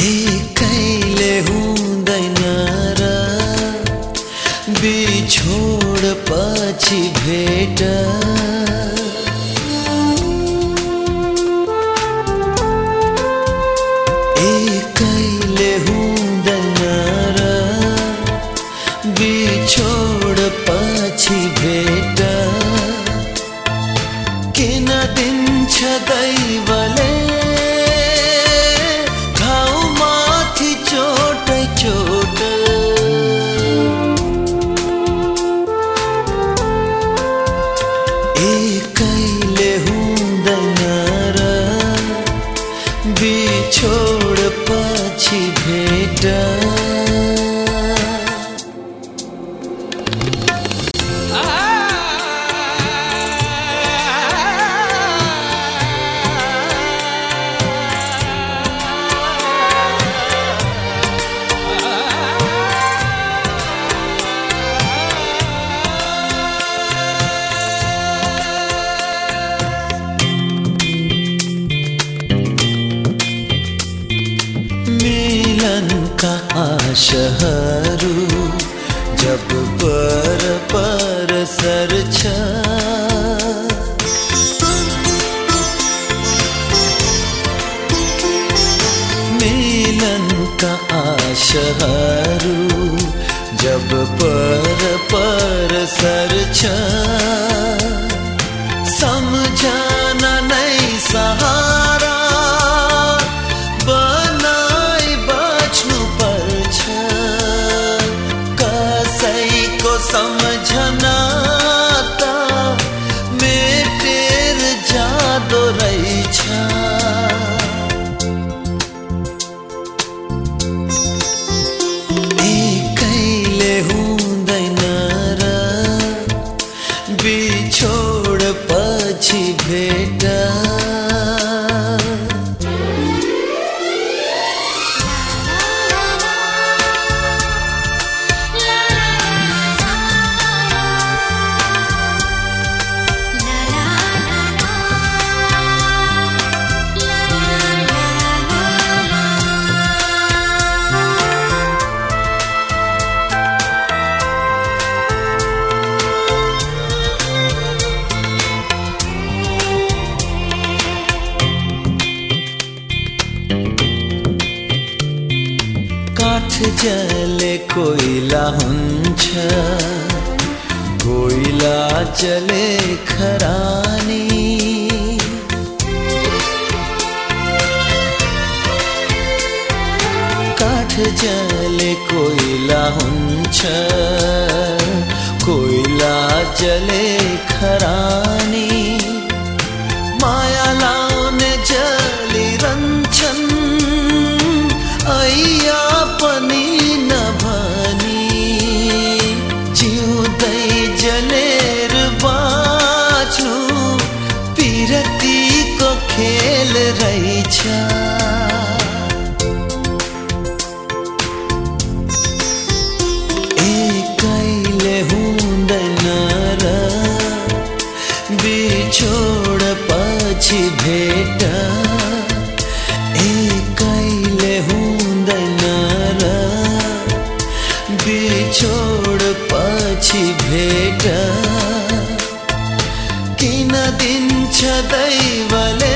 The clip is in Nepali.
एकैले हुँदैन र बिछोड पछि भेट। एकैले हुँदैन र बिछोड पछि भेट। किन दिन्छ दैवले बिछोड आशहरू जब पर पर सर्छ मिलनका आशहरू जब पर पर सर्छ 的。काठ जले कोइला हुन्छ कोइला जले खरानी काठ जले कोइला हुन्छ कोइला जले खरानी बिछोड पछि भेट किन दिन्छ दैवले